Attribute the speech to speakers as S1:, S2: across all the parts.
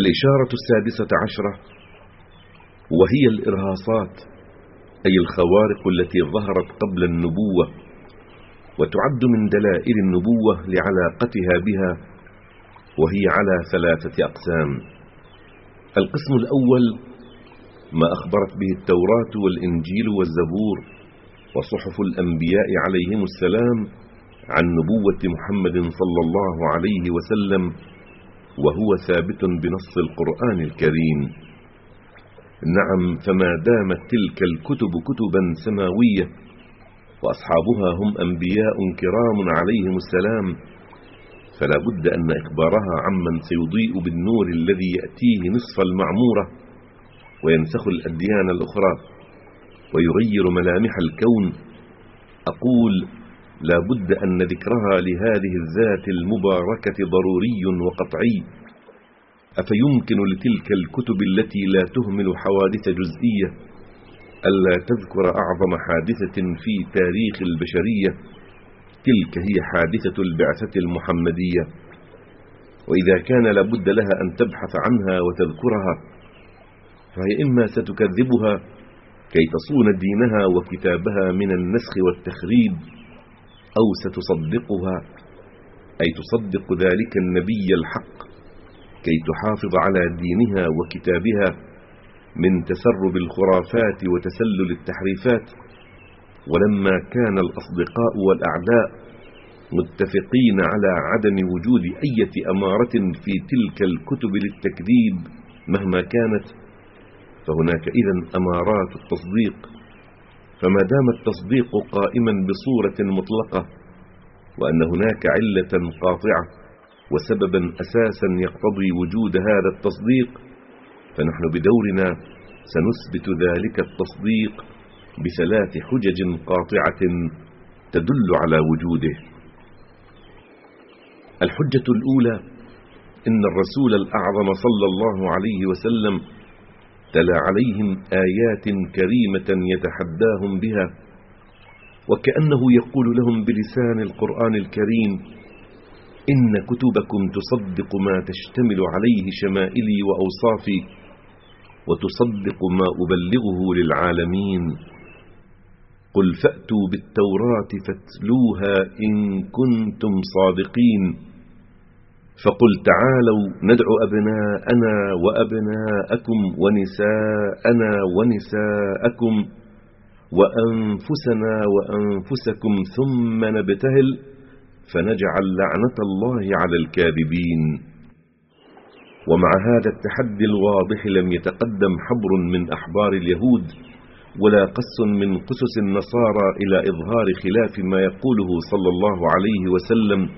S1: الإشارة السادسة عشرة وهي الإرهاصات أي الخوارق التي ظهرت قبل النبوة وتعد من دلائل النبوة لعلاقتها بها وهي على ثلاثة أقسام القسم الأول ما أخبرت به التوراة والإنجيل والزبور وصحف الأنبياء عليهم السلام عن نبوة محمد صلى الله عليه وسلم وهو ثابت بنص القرآن الكريم نعم فما دامت تلك الكتب كتبا سماوية وأصحابها هم أنبياء كرام عليهم السلام فلا بد أن إخبارها عمن سيضيء بالنور الذي يأتيه نصف المعمورة وينسخ الأديان الأخرى ويغير ملامح الكون أقول لا بد أن ذكرها لهذه الذات المباركة ضروري وقطعي أفيمكن لتلك الكتب التي لا تهمل حوادث جزئية ألا تذكر أعظم حادثة في تاريخ البشرية تلك هي حادثة البعثة المحمدية وإذا كان لابد لها أن تبحث عنها وتذكرها فهي إما ستكذبها كي تصون دينها وكتابها من النسخ والتخريب أو ستصدقها أي تصدق ذلك النبي الحق كي تحافظ على دينها وكتابها من تسرب الخرافات وتسلل التحريفات ولما كان الأصدقاء والأعداء متفقين على عدم وجود أي أمارة في تلك الكتب للتكذيب مهما كانت فهناك إذا أمارات التصديق فما دام التصديق قائما بصورة مطلقة وأن هناك علة قاطعة وسببا أساسا يقتضي وجود هذا التصديق فنحن بدورنا سنثبت ذلك التصديق بثلاث حجج قاطعة تدل على وجوده الحجة الأولى إن الرسول الأعظم صلى الله عليه وسلم تلا عليهم آيات كريمة يتحداهم بها وكأنه يقول لهم بلسان القرآن الكريم إن كتبكم تصدق ما تشتمل عليه شمائلي وأوصافي وتصدق ما أبلغه للعالمين قل فأتوا بالتوراة فاتلوها إن كنتم صادقين فقل تعالوا ندع أبناءنا وأبناءكم ونساءنا ونساءكم وأنفسنا وأنفسكم ثم نبتهل فنجعل لعنة الله على الكاذبين ومع هذا التحدي الواضح لم يتقدم حبر من أحبار اليهود ولا قس من قسس النصارى إلى إظهار خلاف ما يقوله صلى الله عليه وسلم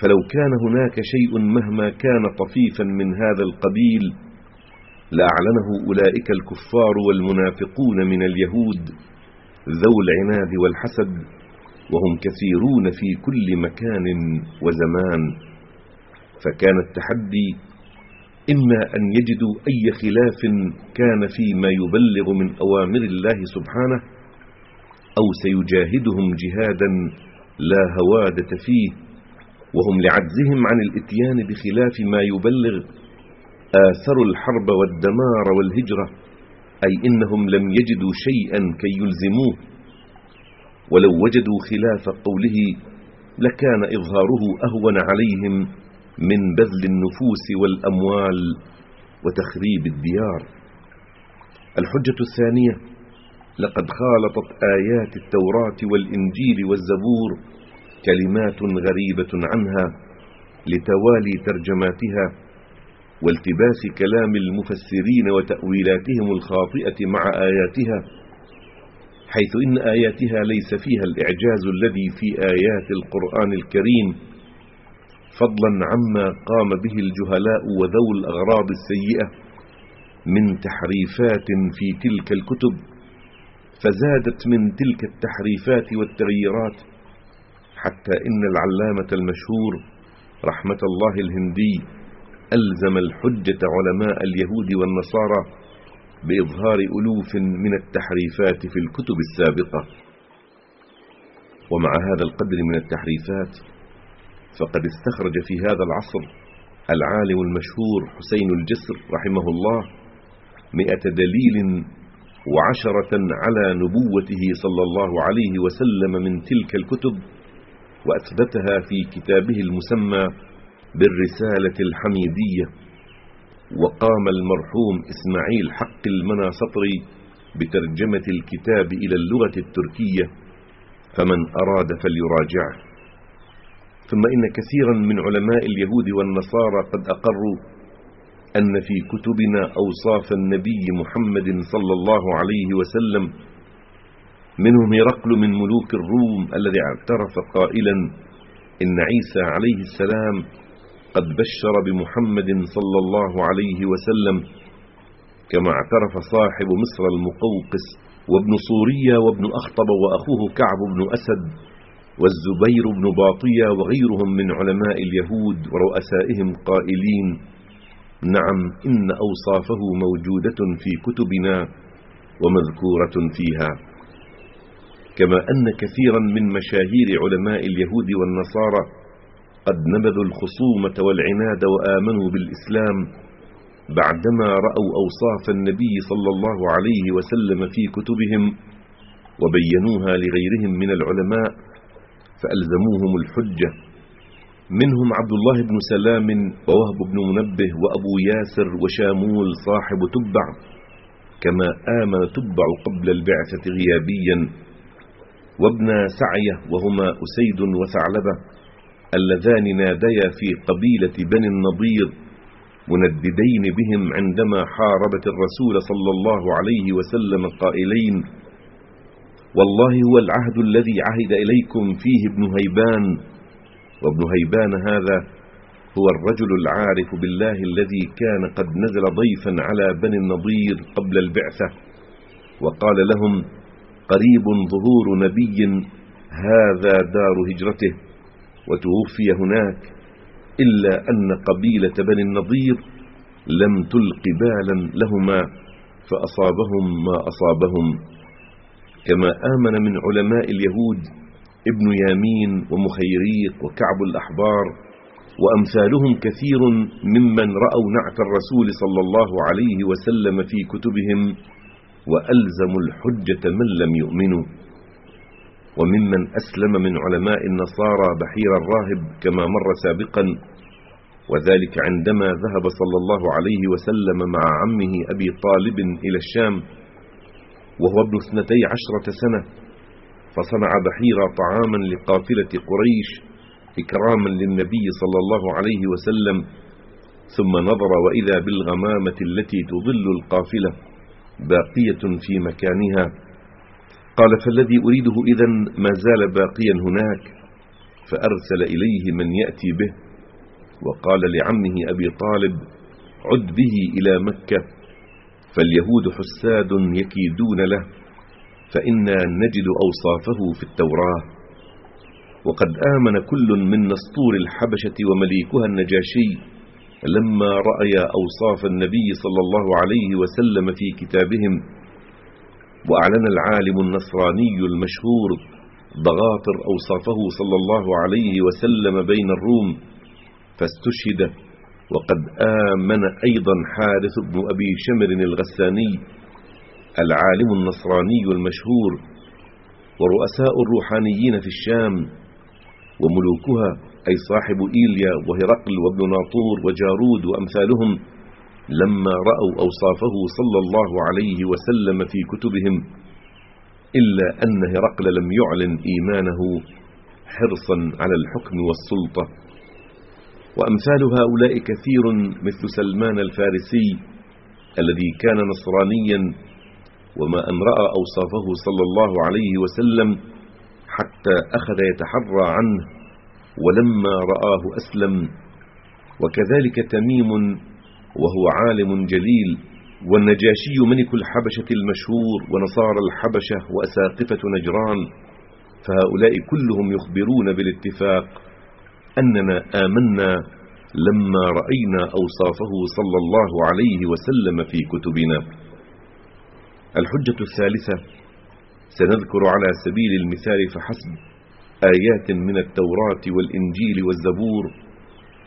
S1: فلو كان هناك شيء مهما كان طفيفا من هذا القبيل لاعلنه أولئك الكفار والمنافقون من اليهود ذو العناد والحسد وهم كثيرون في كل مكان وزمان فكان التحدي إما أن يجدوا أي خلاف كان فيما يبلغ من أوامر الله سبحانه أو سيجاهدهم جهادا لا هوادة فيه وهم لعجزهم عن الاتيان بخلاف ما يبلغ آثروا الحرب والدمار والهجرة أي إنهم لم يجدوا شيئا كي يلزموه ولو وجدوا خلاف قوله لكان إظهاره أهون عليهم من بذل النفوس والأموال وتخريب الديار الحجة الثانية لقد خالطت آيات التوراة والإنجيل والزبور كلمات غريبة عنها لتوالي ترجماتها والتباس كلام المفسرين وتأويلاتهم الخاطئة مع آياتها حيث إن آياتها ليس فيها الإعجاز الذي في آيات القرآن الكريم فضلا عما قام به الجهلاء وذو الأغراض السيئة من تحريفات في تلك الكتب فزادت من تلك التحريفات والتغييرات حتى إن العلامة المشهور رحمة الله الهندي ألزم الحجة علماء اليهود والنصارى بإظهار ألوف من التحريفات في الكتب السابقة ومع هذا القدر من التحريفات فقد استخرج في هذا العصر العالم المشهور حسين الجسر رحمه الله مئة دليل وعشرة على نبوته صلى الله عليه وسلم من تلك الكتب وأثبتها في كتابه المسمى بالرسالة الحميدية وقام المرحوم إسماعيل حق المناصطري بترجمة الكتاب إلى اللغة التركية فمن أراد فليراجعه ثم إن كثيرا من علماء اليهود والنصارى قد أقروا أن في كتبنا أوصاف النبي محمد صلى الله عليه وسلم منهم هرقل من ملوك الروم الذي اعترف قائلا إن عيسى عليه السلام قد بشر بمحمد صلى الله عليه وسلم كما اعترف صاحب مصر المقوقس وابن سوريا وابن أخطب وأخوه كعب بن أسد والزبير بن باطية وغيرهم من علماء اليهود ورؤسائهم قائلين نعم إن أوصافه موجودة في كتبنا ومذكورة فيها كما أن كثيرا من مشاهير علماء اليهود والنصارى قد نبذوا الخصومة والعناد وآمنوا بالإسلام بعدما رأوا أوصاف النبي صلى الله عليه وسلم في كتبهم وبينوها لغيرهم من العلماء فألزموهم الحجة منهم عبد الله بن سلام ووهب بن منبه وأبو ياسر وشامول صاحب تبع كما آمن تبع قبل البعثة غيابيا وابن سعية وهما أسيد وثعلبة اللذان ناديا في قبيلة بني النضير منددين بهم عندما حاربت الرسول صلى الله عليه وسلم قائلين والله هو العهد الذي عهد إليكم فيه ابن هيبان وابن هيبان هذا هو الرجل العارف بالله الذي كان قد نزل ضيفا على بني النضير قبل البعثة وقال لهم قريب ظهور نبي هذا دار هجرته وتوفي هناك إلا أن قبيلة بني النضير لم تلق بالا لهما فأصابهم ما أصابهم كما آمن من علماء اليهود ابن يامين ومخيريق وكعب الأحبار وأمثالهم كثير ممن رأوا نعت الرسول صلى الله عليه وسلم في كتبهم وألزموا الحجة من لم يؤمنوا وممن أسلم من علماء النصارى بحير الراهب كما مر سابقا وذلك عندما ذهب صلى الله عليه وسلم مع عمه أبي طالب إلى الشام وهو ابن اثنتي عشرة سنة فصنع بحيرا طعاما لقافلة قريش إكراما للنبي صلى الله عليه وسلم ثم نظر وإذا بالغمامة التي تظل القافلة باقية في مكانها قال فالذي أريده إذا ما زال باقيا هناك فأرسل إليه من يأتي به وقال لعمه أبي طالب عد به إلى مكة فاليهود حساد يكيدون له فإنا نجد أوصافه في التوراة وقد آمن كل من نسطور الحبشة ومليكها النجاشي لما رأيا أوصاف النبي صلى الله عليه وسلم في كتابهم وأعلن العالم النصراني المشهور ضغاطر أوصافه صلى الله عليه وسلم بين الروم فاستشهد وقد آمن أيضا حارث بن أبي شمر الغساني العالم النصراني المشهور ورؤساء الروحانيين في الشام وملوكها أي صاحب إيليا وهرقل وابن ناطور وجارود وأمثالهم لما رأوا أوصافه صلى الله عليه وسلم في كتبهم إلا أن هرقل لم يعلن إيمانه حرصا على الحكم والسلطة وأمثال هؤلاء كثير مثل سلمان الفارسي الذي كان نصرانيا وما أن رأى أوصافه صلى الله عليه وسلم حتى أخذ يتحرى عنه ولما رآه أسلم وكذلك تميم وهو عالم جليل والنجاشي ملك الحبشة المشهور ونصارى الحبشة وأساقفة نجران فهؤلاء كلهم يخبرون بالاتفاق أننا آمنا لما رأينا أوصافه صلى الله عليه وسلم في كتبنا الحجة الثالثة سنذكر على سبيل المثال فحسب آيات من التوراة والإنجيل والزبور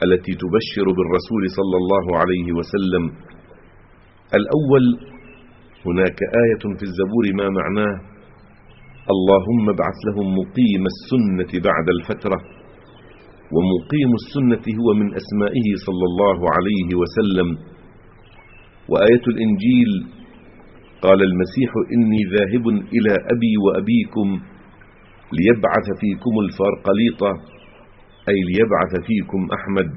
S1: التي تبشر بالرسول صلى الله عليه وسلم الأول هناك آية في الزبور ما معناه اللهم ابعث لهم مقيم السنة بعد الفترة ومقيم السنة هو من أسمائه صلى الله عليه وسلم وآية الإنجيل قال المسيح إني ذاهب إلى أبي وأبيكم ليبعث فيكم الفارقليطة أي ليبعث فيكم أحمد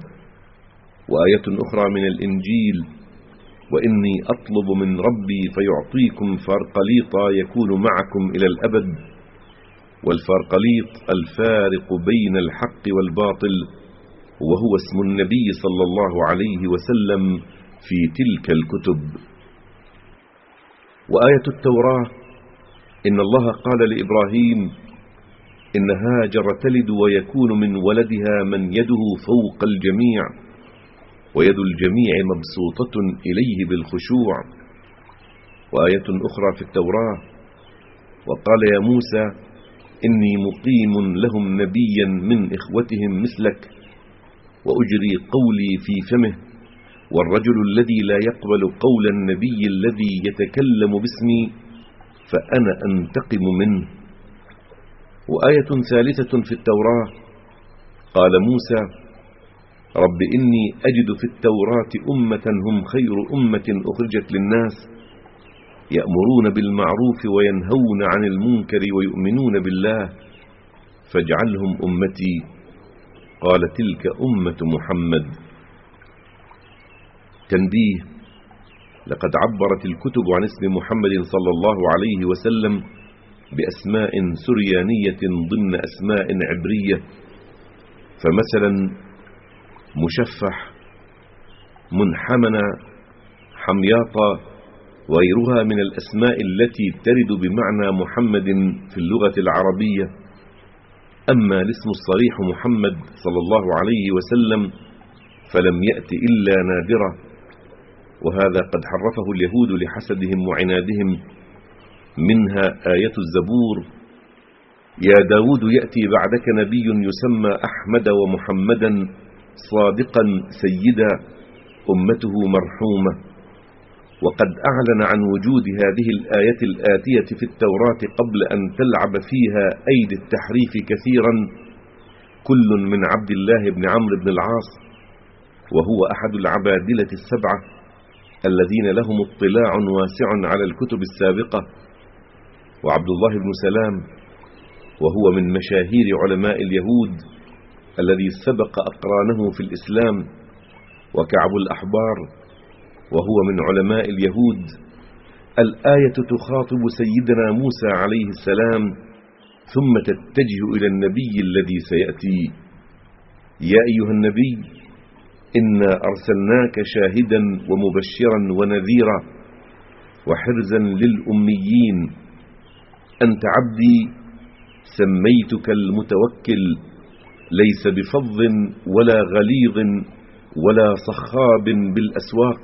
S1: وآية أخرى من الإنجيل وإني أطلب من ربي فيعطيكم فارقليطا يكون معكم إلى الأبد والفارقليط الفارق بين الحق والباطل وهو اسم النبي صلى الله عليه وسلم في تلك الكتب وآية التوراة إن الله قال لإبراهيم إن هاجر تلد ويكون من ولدها من يده فوق الجميع ويد الجميع مبسوطة إليه بالخشوع وآية أخرى في التوراة وقال يا موسى إني مقيم لهم نبيا من إخوتهم مثلك وأجري قولي في فمه والرجل الذي لا يقبل قول النبي الذي يتكلم باسمي فأنا أنتقم منه وآية ثالثة في التوراة قال موسى رب إني أجد في التوراة أمة هم خير أمة أخرجت للناس يأمرون بالمعروف وينهون عن المنكر ويؤمنون بالله فاجعلهم أمتي قال تلك أمة محمد تنبيه لقد عبرت الكتب عن اسم محمد صلى الله عليه وسلم بأسماء سريانية ضمن أسماء عبرية فمثلا مشفح منحمن حمياطة وغيرها من الأسماء التي ترد بمعنى محمد في اللغة العربية أما الاسم الصريح محمد صلى الله عليه وسلم فلم يأت إلا نادرة وهذا قد حرفه اليهود لحسدهم وعنادهم منها آية الزبور يا داود يأتي بعدك نبي يسمى أحمد ومحمدا صادقا سيدا أمته مرحومة وقد أعلن عن وجود هذه الآية الآتية في التوراة قبل أن تلعب فيها أيدي التحريف كثيرا كل من عبد الله بن عمرو بن العاص وهو أحد العبادلة السبعة الذين لهم اطلاع واسع على الكتب السابقة وعبد الله بن سلام وهو من مشاهير علماء اليهود الذي سبق أقرانه في الإسلام وكعب الأحبار وهو من علماء اليهود الآية تخاطب سيدنا موسى عليه السلام ثم تتجه إلى النبي الذي سيأتي يا أيها النبي إنا أرسلناك شاهدا ومبشرا ونذيرا وحرزا للأميين أنت عبدي سميتك المتوكل ليس بفظ ولا غليظ ولا صخاب بالأسواق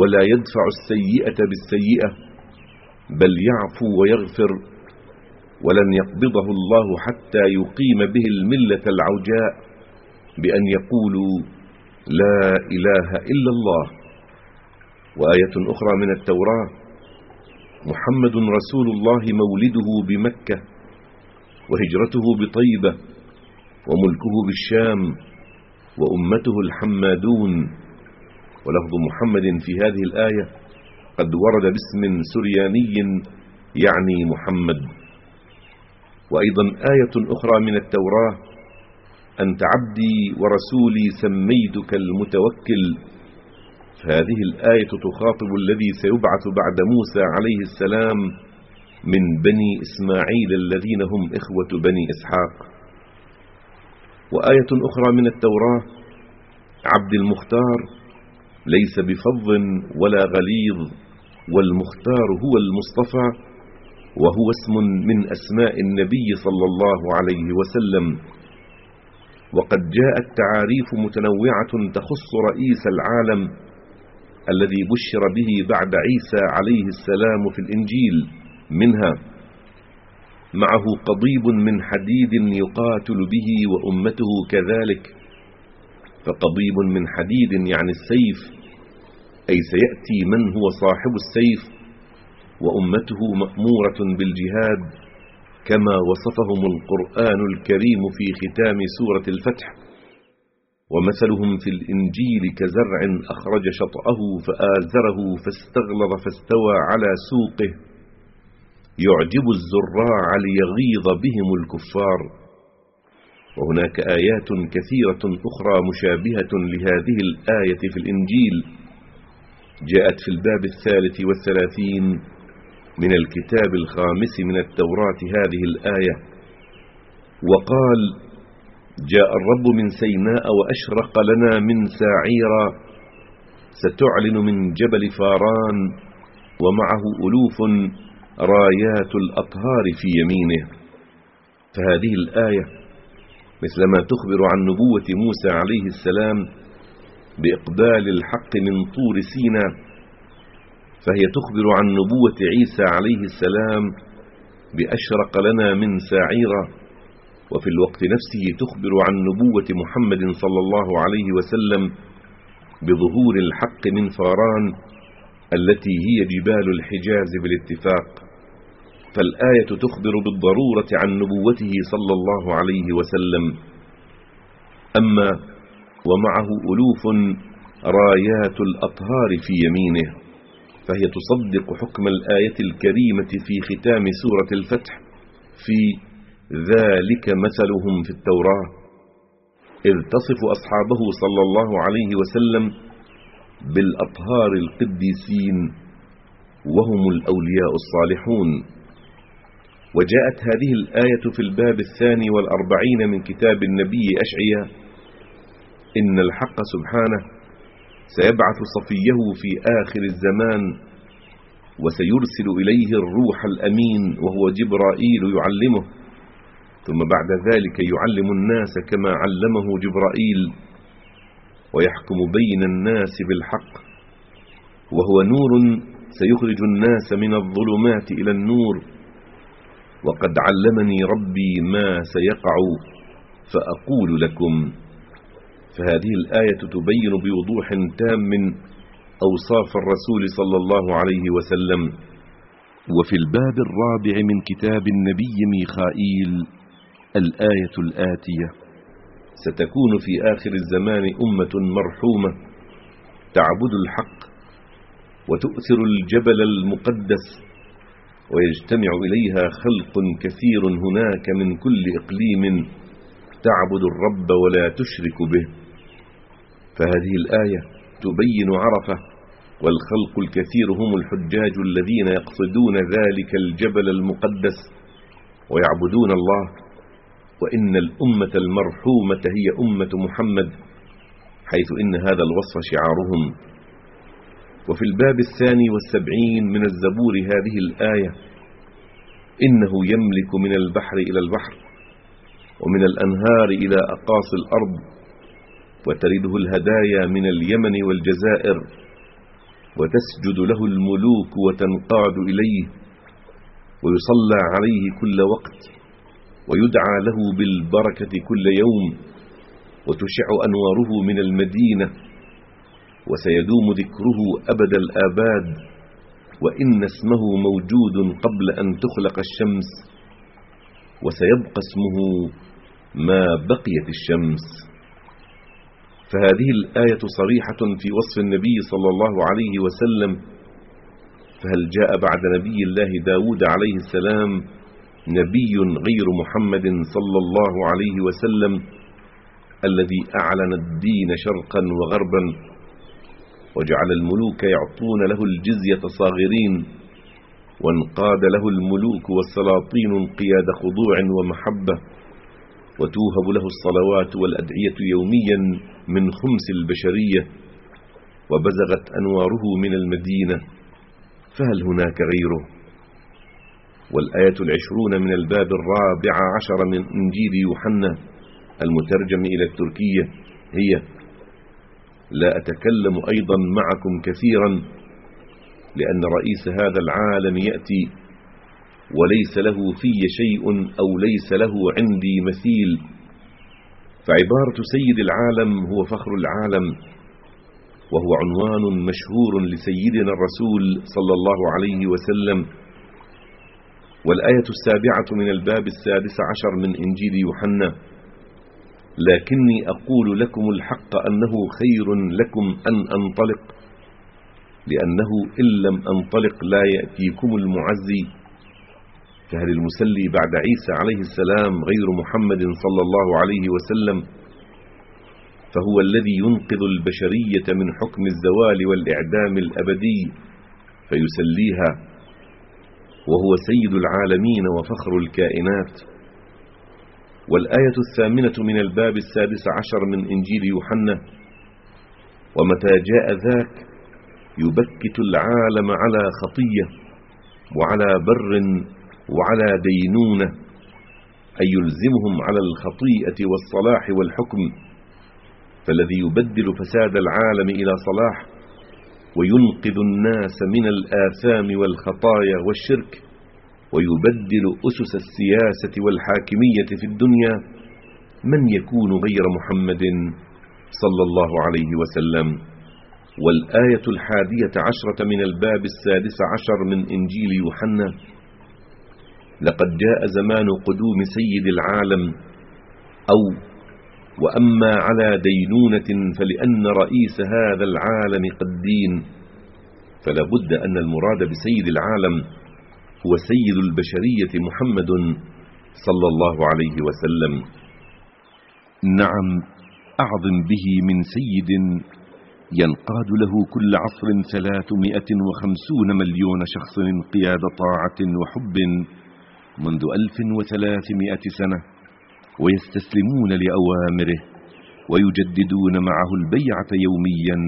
S1: ولا يدفع السيئة بالسيئة بل يعفو ويغفر ولن يقبضه الله حتى يقيم به الملة العوجاء بأن يقولوا لا إله إلا الله وآية أخرى من التوراة محمد رسول الله مولده بمكة وهجرته بطيبة وملكه بالشام وأمته الحمادون ولفظ محمد في هذه الآية قد ورد باسم سرياني يعني محمد وأيضا آية أخرى من التوراة أنت عبدي ورسولي سميتك المتوكل فهذه الآية تخاطب الذي سيبعث بعد موسى عليه السلام من بني إسماعيل الذين هم إخوة بني إسحاق وآية أخرى من التوراة عبد المختار ليس بفظ ولا غليظ والمختار هو المصطفى وهو اسم من أسماء النبي صلى الله عليه وسلم وقد جاءت تعاريف متنوعة تخص رئيس العالم الذي بشر به بعد عيسى عليه السلام في الإنجيل منها معه قضيب من حديد يقاتل به وأمته كذلك فقضيب من حديد يعني السيف أي سيأتي من هو صاحب السيف وأمته مأمورة بالجهاد كما وصفهم القرآن الكريم في ختام سورة الفتح ومثلهم في الإنجيل كزرع أخرج شطاه فآزره فاستغلظ فاستوى على سوقه يعجب الزراع ليغيظ بهم الكفار وهناك آيات كثيرة أخرى مشابهة لهذه الآية في الإنجيل جاءت في الباب الثالث والثلاثين من الكتاب الخامس من التوراة هذه الآية وقال جاء الرب من سيناء وأشرق لنا من ساعيرا ستعلن من جبل فاران ومعه ألوف رايات الأطهار في يمينه فهذه الآية مثلما تخبر عن نبوة موسى عليه السلام بإقبال الحق من طور سينا فهي تخبر عن نبوة عيسى عليه السلام بأشرق لنا من ساعيره وفي الوقت نفسه تخبر عن نبوة محمد صلى الله عليه وسلم بظهور الحق من فاران التي هي جبال الحجاز بالاتفاق فالآية تخبر بالضرورة عن نبوته صلى الله عليه وسلم أما ومعه ألوف رايات الأطهار في يمينه فهي تصدق حكم الآية الكريمة في ختام سورة الفتح في ذلك مثلهم في التوراة إذ تصف أصحابه صلى الله عليه وسلم بالأطهار القديسين وهم الأولياء الصالحون وجاءت هذه الآية في الباب الثاني والأربعين من كتاب النبي أشعيا إن الحق سبحانه سيبعث صفيه في آخر الزمان وسيرسل إليه الروح الأمين وهو جبرائيل يعلمه ثم بعد ذلك يعلم الناس كما علمه جبرائيل ويحكم بين الناس بالحق وهو نور سيخرج الناس من الظلمات إلى النور وقد علمني ربي ما سيقع فأقول لكم فهذه الآية تبين بوضوح تام أوصاف الرسول صلى الله عليه وسلم وفي الباب الرابع من كتاب النبي ميخائيل الآية الآتية ستكون في آخر الزمان أمة مرحومة تعبد الحق وتؤثر الجبل المقدس ويجتمع إليها خلق كثير هناك من كل إقليم تعبد الرب ولا تشرك به فهذه الآية تبين عرفة والخلق الكثير هم الحجاج الذين يقصدون ذلك الجبل المقدس ويعبدون الله وإن الأمة المرحومة هي أمة محمد حيث إن هذا الوصف شعارهم وفي الباب الثاني والسبعين من الزبور هذه الآية إنه يملك من البحر إلى البحر ومن الأنهار إلى أقاصي الأرض وترده الهدايا من اليمن والجزائر وتسجد له الملوك وتنقاد إليه ويصلى عليه كل وقت ويدعى له بالبركة كل يوم وتشع أنواره من المدينة وسيدوم ذكره أبد الآباد وإن اسمه موجود قبل أن تخلق الشمس وسيبقى اسمه ما بقيت الشمس فهذه الآية صريحة في وصف النبي صلى الله عليه وسلم فهل جاء بعد نبي الله داود عليه السلام نبي غير محمد صلى الله عليه وسلم الذي أعلن الدين شرقا وغربا وجعل الملوك يعطون له الجزية صاغرين وانقاد له الملوك والسلاطين انقياد خضوع ومحبة وتوهب له الصلوات والأدعية يوميا من خمس البشرية وبزغت أنواره من المدينة فهل هناك غيره والآية العشرون من الباب الرابع عشر من إنجيل يوحنا المترجم إلى التركية هي لا أتكلم أيضا معكم كثيرا لأن رئيس هذا العالم يأتي وليس له في شيء أو ليس له عندي مثيل فعبارة سيد العالم هو فخر العالم وهو عنوان مشهور لسيدنا الرسول صلى الله عليه وسلم والآية السابعة من الباب السادس عشر من إنجيل يوحنا لكني أقول لكم الحق أنه خير لكم أن أنطلق لأنه إن لم أنطلق لا يأتيكم المعزي فهل المسلي بعد عيسى عليه السلام غير محمد صلى الله عليه وسلم فهو الذي ينقذ البشرية من حكم الزوال والإعدام الأبدي فيسليها وهو سيد العالمين وفخر الكائنات والآية الثامنة من الباب السادس عشر من إنجيل يوحنا ومتى جاء ذاك يبكت العالم على خطية وعلى بر وعلى دينونة أي يلزمهم على الخطيئة والصلاح والحكم فالذي يبدل فساد العالم إلى صلاح وينقذ الناس من الآثام والخطايا والشرك ويبدل أسس السياسة والحاكمية في الدنيا من يكون غير محمد صلى الله عليه وسلم والآية الحادية عشرة من الباب السادس عشر من إنجيل يوحنا لقد جاء زمان قدوم سيد العالم أو وأما على دينونة فلأن رئيس هذا العالم قد دين فلا بد أن المراد بسيد العالم هو سيد البشرية محمد صلى الله عليه وسلم نعم أعظم به من سيد ينقاد له كل عصر ثلاثمائة وخمسون مليون شخص انقياد طاعة وحب منذ ألف وثلاثمائة سنة ويستسلمون لأوامره ويجددون معه البيعة يوميا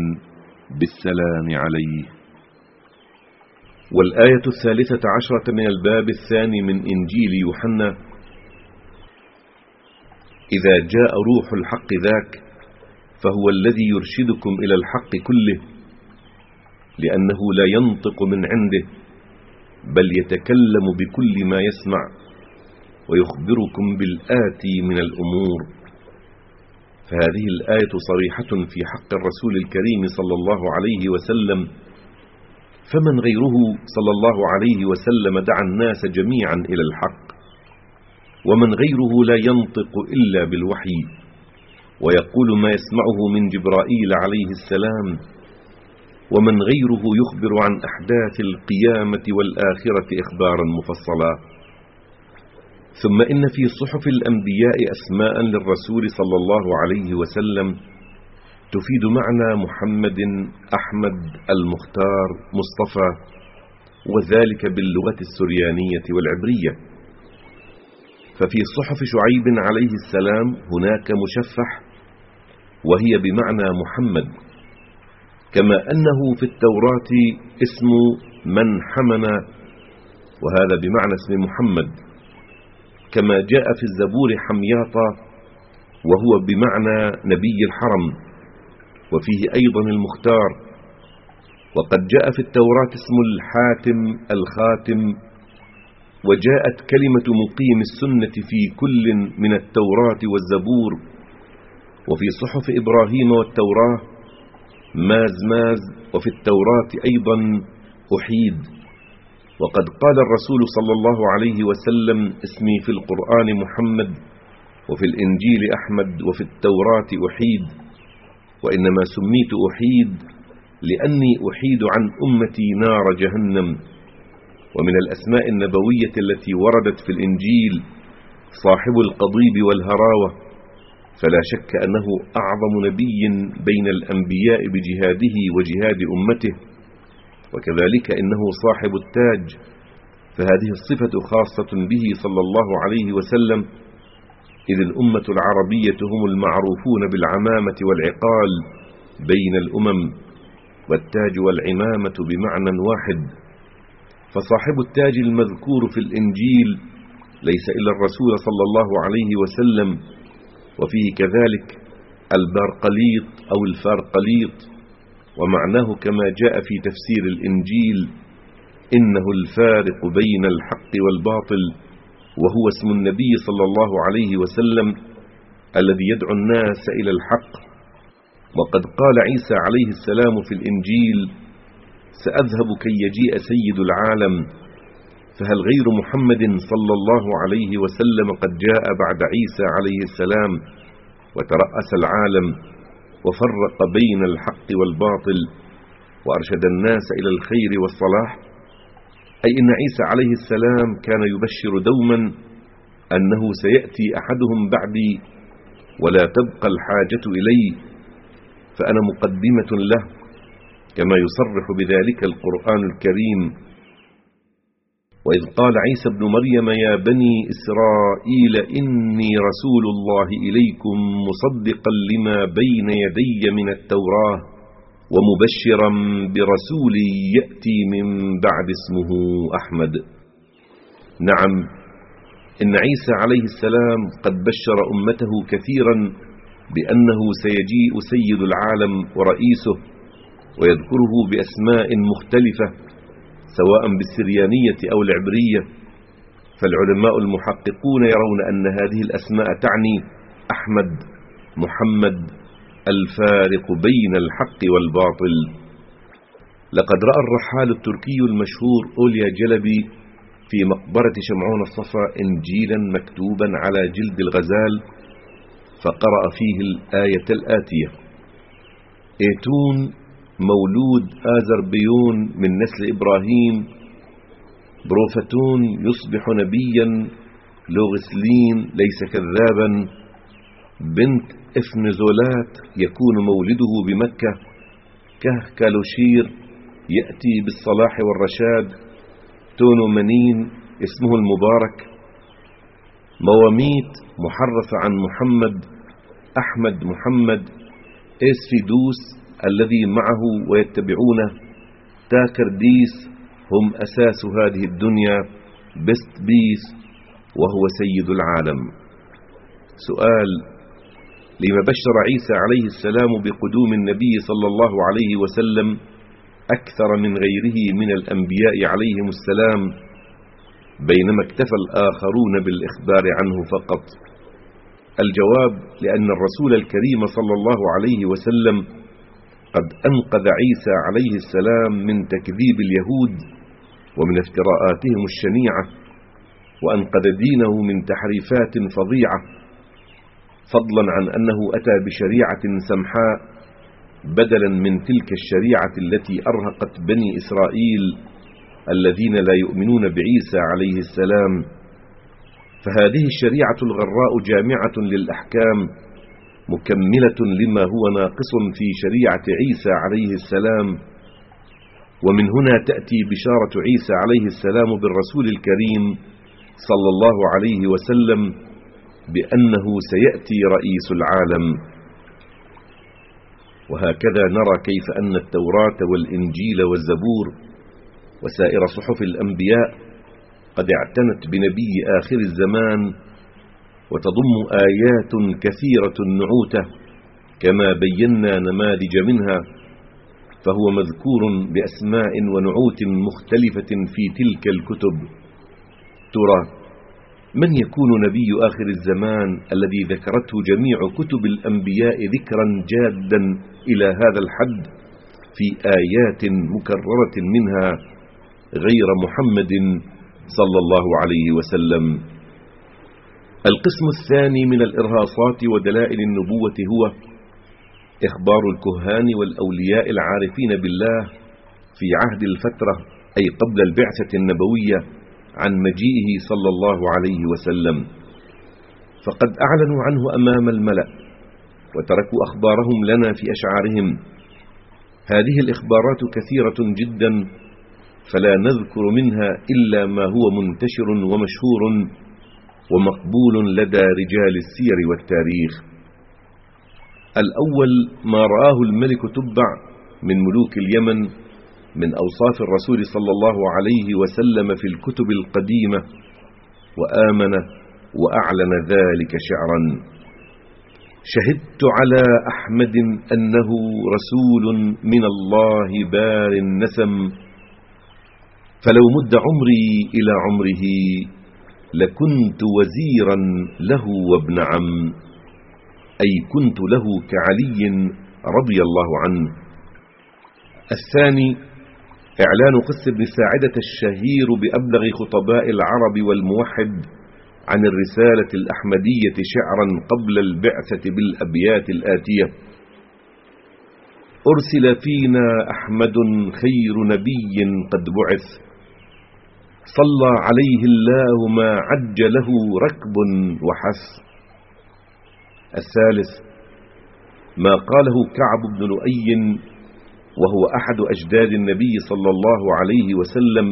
S1: بالسلام عليه والآية الثالثة عشرة من الباب الثاني من إنجيل يوحنا إذا جاء روح الحق ذاك فهو الذي يرشدكم إلى الحق كله لأنه لا ينطق من عنده بل يتكلم بكل ما يسمع ويخبركم بالآتي من الأمور فهذه الآية صريحة في حق الرسول الكريم صلى الله عليه وسلم فمن غيره صلى الله عليه وسلم دعا الناس جميعا إلى الحق ومن غيره لا ينطق إلا بالوحي ويقول ما يسمعه من جبرائيل عليه السلام ومن غيره يخبر عن أحداث القيامة والآخرة إخبارا مفصلا ثم إن في صحف الأنبياء أسماء للرسول صلى الله عليه وسلم تفيد معنى محمد أحمد المختار مصطفى وذلك باللغة السريانية والعبرية ففي صحف شعيب عليه السلام هناك مشفح وهي بمعنى محمد كما أنه في التوراة اسم من حمنا وهذا بمعنى اسم محمد كما جاء في الزبور حمياطا وهو بمعنى نبي الحرم وفيه أيضا المختار وقد جاء في التوراة اسم الحاتم الخاتم وجاءت كلمة مقيم السنة في كل من التوراة والزبور وفي صحف إبراهيم والتوراة ماز ماز وفي التوراة أيضا أحيد وقد قال الرسول صلى الله عليه وسلم اسمي في القرآن محمد وفي الإنجيل أحمد وفي التوراة أحيد وإنما سميت أحيد لأني أحيد عن أمتي نار جهنم ومن الأسماء النبوية التي وردت في الإنجيل صاحب القضيب والهراوة فلا شك أنه أعظم نبي بين الأنبياء بجهاده وجهاد أمته وكذلك إنه صاحب التاج فهذه الصفة خاصة به صلى الله عليه وسلم إذ الأمة العربية هم المعروفون بالعمامة والعقال بين الأمم والتاج والعمامة بمعنى واحد فصاحب التاج المذكور في الإنجيل ليس إلا الرسول صلى الله عليه وسلم وفيه كذلك البرقليط أو الفارقليط ومعناه كما جاء في تفسير الإنجيل إنه الفارق بين الحق والباطل وهو اسم النبي صلى الله عليه وسلم الذي يدعو الناس إلى الحق وقد قال عيسى عليه السلام في الإنجيل سأذهب كي يجيء سيد العالم فهل غير محمد صلى الله عليه وسلم قد جاء بعد عيسى عليه السلام وترأس العالم وفرق بين الحق والباطل وأرشد الناس إلى الخير والصلاح أي إن عيسى عليه السلام كان يبشر دوما أنه سيأتي أحدهم بعدي ولا تبقى الحاجة إلي فأنا مقدمة له كما يصرح بذلك القرآن الكريم وإذ قال عيسى ابن مريم يا بني إسرائيل إني رسول الله إليكم مصدقا لما بين يدي من التوراة ومبشرا برسول يأتي من بعد اسمه أحمد نعم إن عيسى عليه السلام قد بشر أمته كثيرا بأنه سيجيء سيد العالم ورئيسه ويذكره بأسماء مختلفة سواء بالسريانية أو العبرية فالعلماء المحققون يرون أن هذه الأسماء تعني أحمد محمد الفارق بين الحق والباطل لقد رأى الرحال التركي المشهور أوليا جلبي في مقبرة شمعون الصفا إنجيلا مكتوبا على جلد الغزال فقرأ فيه الآية الآتية ائتون مولود آزربيون من نسل إبراهيم بروفتون يصبح نبيا لوغسلين ليس كذابا بنت افنزولات يكون مولده بمكة كهكالوشير يأتي بالصلاح والرشاد تونومنين اسمه المبارك مواميت محرف عن محمد أحمد محمد اسفيدوس الذي معه ويتبعونه تاكرديس هم أساس هذه الدنيا بست بيس وهو سيد العالم سؤال لما بشر عيسى عليه السلام بقدوم النبي صلى الله عليه وسلم أكثر من غيره من الأنبياء عليهم السلام بينما اكتفى الآخرون بالإخبار عنه فقط الجواب لأن الرسول الكريم صلى الله عليه وسلم قد أنقذ عيسى عليه السلام من تكذيب اليهود ومن افتراءاتهم الشنيعة وأنقذ دينه من تحريفات فظيعة فضلا عن أنه أتى بشريعة سمحاء بدلا من تلك الشريعة التي أرهقت بني إسرائيل الذين لا يؤمنون بعيسى عليه السلام فهذه الشريعة الغراء جامعة للأحكام مكملة لما هو ناقص في شريعة عيسى عليه السلام ومن هنا تأتي بشارة عيسى عليه السلام بالرسول الكريم صلى الله عليه وسلم بأنه سيأتي رئيس العالم وهكذا نرى كيف أن التوراة والإنجيل والزبور وسائر صحف الأنبياء قد اعتنت بنبي آخر الزمان وتضم آيات كثيرة نعوتة كما بينا نماذج منها فهو مذكور بأسماء ونعوت مختلفة في تلك الكتب ترى من يكون نبي آخر الزمان الذي ذكرته جميع كتب الأنبياء ذكرا جادا إلى هذا الحد في آيات مكررة منها غير محمد صلى الله عليه وسلم القسم الثاني من الإرهاصات ودلائل النبوة هو إخبار الكهان والأولياء العارفين بالله في عهد الفترة أي قبل البعثة النبوية عن مجيئه صلى الله عليه وسلم فقد أعلنوا عنه أمام الملأ وتركوا أخبارهم لنا في أشعارهم هذه الإخبارات كثيرة جدا فلا نذكر منها إلا ما هو منتشر ومشهور ومقبول لدى رجال السير والتاريخ الأول ما رآه الملك تبع من ملوك اليمن من أوصاف الرسول صلى الله عليه وسلم في الكتب القديمة وآمن وأعلن ذلك شعرا شهدت على أحمد أنه رسول من الله بار النسم فلو مد عمري إلى عمره لكنت وزيرا له وابن عم أي كنت له كعلي رضي الله عنه الثاني إعلان قس بن ساعدة الشهير بأبلغ خطباء العرب والموحد عن الرسالة الأحمدية شعرا قبل البعثة بالأبيات الآتية أرسل فينا أحمد خير نبي قد بعث صلى عليه الله ما عج له ركب وحس الثالث ما قاله كعب بن لؤي وهو أحد أجداد النبي صلى الله عليه وسلم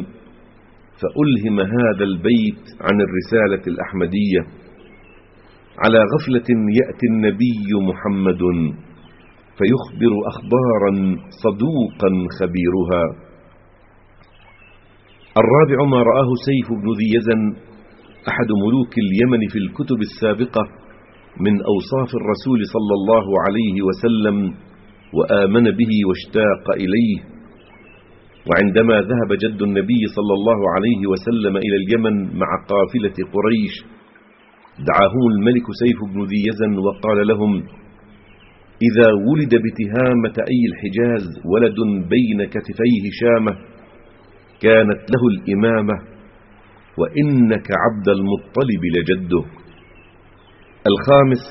S1: فألهم هذا البيت عن الرسالة الأحمدية على غفلة يأتي النبي محمد فيخبر أخبارا صدوقا خبيرها الرابع ما رآه سيف بن ذي يزن أحد ملوك اليمن في الكتب السابقة من أوصاف الرسول صلى الله عليه وسلم وآمن به واشتاق إليه وعندما ذهب جد النبي صلى الله عليه وسلم إلى اليمن مع قافلة قريش دعاهم الملك سيف بن ذي يزن وقال لهم إذا ولد بتهامة أي الحجاز ولد بين كتفيه شامة كانت له الإمامة وإنك عبد المطلب لجده الخامس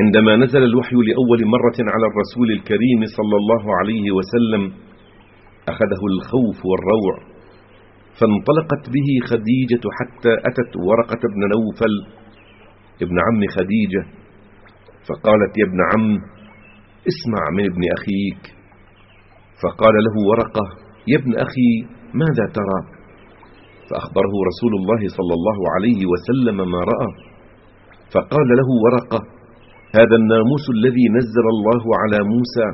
S1: عندما نزل الوحي لأول مرة على الرسول الكريم صلى الله عليه وسلم أخذه الخوف والروع فانطلقت به خديجة حتى أتت ورقة بن نوفل ابن عم خديجة فقالت يا ابن عم اسمع من ابن أخيك فقال له ورقة يا ابن أخي ماذا ترى فأخبره رسول الله صلى الله عليه وسلم ما رأى فقال له ورقة هذا الناموس الذي نزل الله على موسى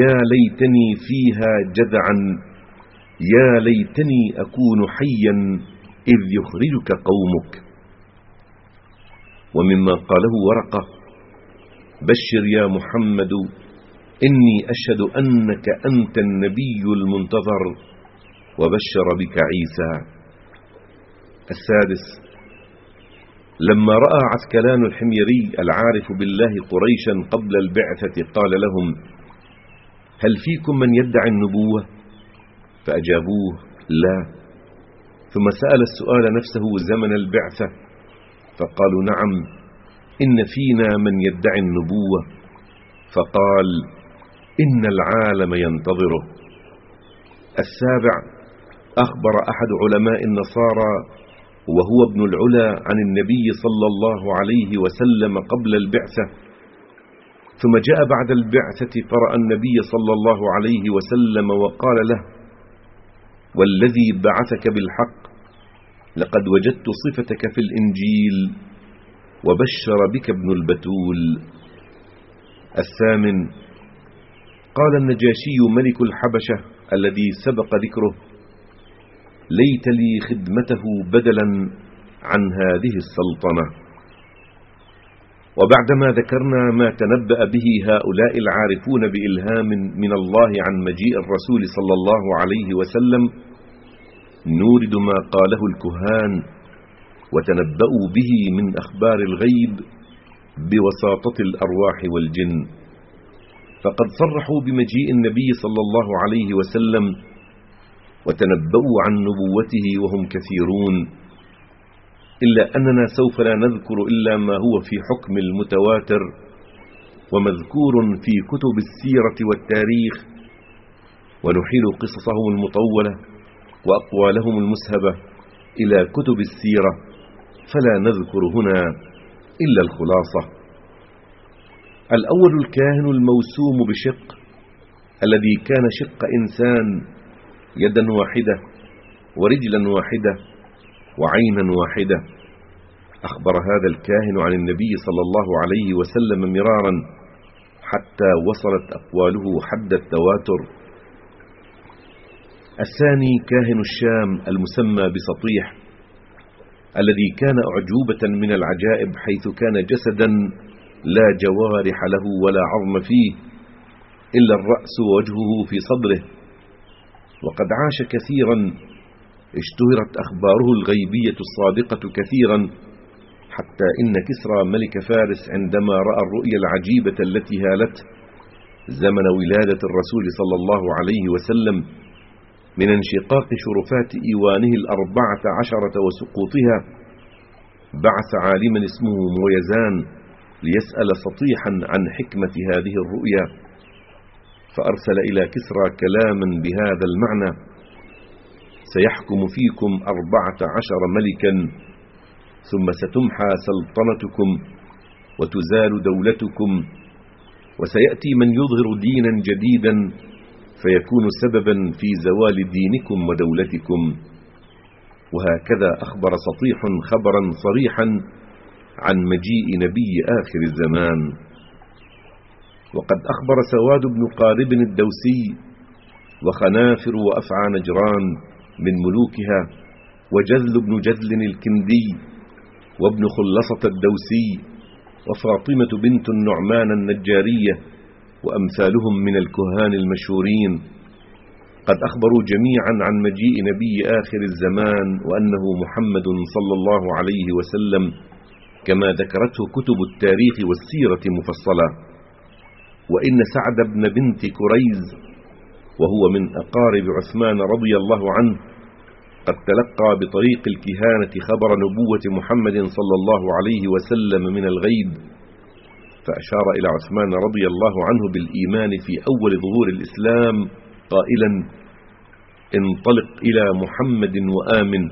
S1: يا ليتني فيها جذعا يا ليتني أكون حيا إذ يخرجك قومك ومما قاله ورقة بشر يا محمد إني أشهد أنك أنت النبي المنتظر وبشر بك عيسى السادس لما رأى عسكلان الحميري العارف بالله قريشا قبل البعثة قال لهم هل فيكم من يدعي النبوة فأجابوه لا ثم سأل السؤال نفسه زمن البعثة فقالوا نعم إن فينا من يدعي النبوة فقال إن العالم ينتظره السابع أخبر أحد علماء النصارى وهو ابن العلا عن النبي صلى الله عليه وسلم قبل البعثة ثم جاء بعد البعثة فرأى النبي صلى الله عليه وسلم وقال له والذي بعثك بالحق لقد وجدت صفتك في الإنجيل وبشر بك ابن البتول الثامن قال النجاشي ملك الحبشة الذي سبق ذكره ليت لي خدمته بدلا عن هذه السلطنة وبعدما ذكرنا ما تنبأ به هؤلاء العارفون بإلهام من الله عن مجيء الرسول صلى الله عليه وسلم نورد ما قاله الكهان وتنبأوا به من أخبار الغيب بوساطة الأرواح والجن فقد صرحوا بمجيء النبي صلى الله عليه وسلم وتنبؤوا عن نبوته وهم كثيرون إلا أننا سوف لا نذكر إلا ما هو في حكم المتواتر ومذكور في كتب السيرة والتاريخ ونحيل قصصهم المطولة وأقوالهم المسهبة إلى كتب السيرة فلا نذكر هنا إلا الخلاصة الأول الكاهن الموسوم بشق الذي كان شق إنسان يدا واحدة ورجلا واحدة وعينا واحدة أخبر هذا الكاهن عن النبي صلى الله عليه وسلم مرارا حتى وصلت أقواله حد التواتر الثاني كاهن الشام المسمى بسطيح الذي كان أعجوبة من العجائب حيث كان جسدا لا جوارح له ولا عظم فيه إلا الرأس ووجهه في صدره وقد عاش كثيرا اشتهرت أخباره الغيبية الصادقة كثيرا حتى إن كسرى ملك فارس عندما رأى الرؤيا العجيبة التي هالته زمن ولادة الرسول صلى الله عليه وسلم من انشقاق شرفات إيوانه الأربعة عشرة وسقوطها بعث عالما اسمه مويزان ليسأل سطيحا عن حكمة هذه الرؤيا فأرسل إلى كسرى كلاما بهذا المعنى سيحكم فيكم أربعة عشر ملكا ثم ستمحى سلطنتكم وتزال دولتكم وسيأتي من يظهر دينا جديدا فيكون سببا في زوال دينكم ودولتكم وهكذا أخبر سطيح خبرا صريحا عن مجيء نبي آخر الزمان وقد أخبر سواد بن قارب الدوسي وخنافر وأفعى نجران من ملوكها وجذل بن جذل الكندي وابن خلصة الدوسي وفاطمة بنت النعمان النجارية وأمثالهم من الكهان المشهورين قد أخبروا جميعا عن مجيء نبي آخر الزمان وأنه محمد صلى الله عليه وسلم كما ذكرته كتب التاريخ والسيرة مفصلة وإن سعد بن بنت كريز وهو من أقارب عثمان رضي الله عنه قد تلقى بطريق الكهانة خبر نبوة محمد صلى الله عليه وسلم من الغيب فأشار إلى عثمان رضي الله عنه بالإيمان في أول ظهور الإسلام قائلا انطلق إلى محمد وآمن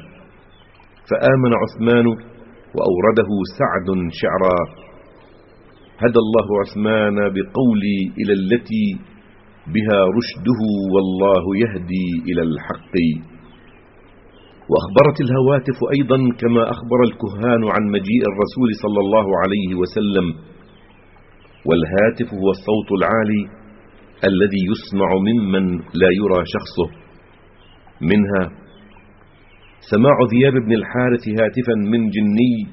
S1: فآمن عثمان وأورده سعد شعرا هدى الله عثمان بقولي إلى التي بها رشده والله يهدي إلى الحق وأخبرت الهواتف أيضا كما أخبر الكهان عن مجيء الرسول صلى الله عليه وسلم والهاتف هو الصوت العالي الذي يسمع ممن لا يرى شخصه منها سماع ذياب بن الحارث هاتفا من جني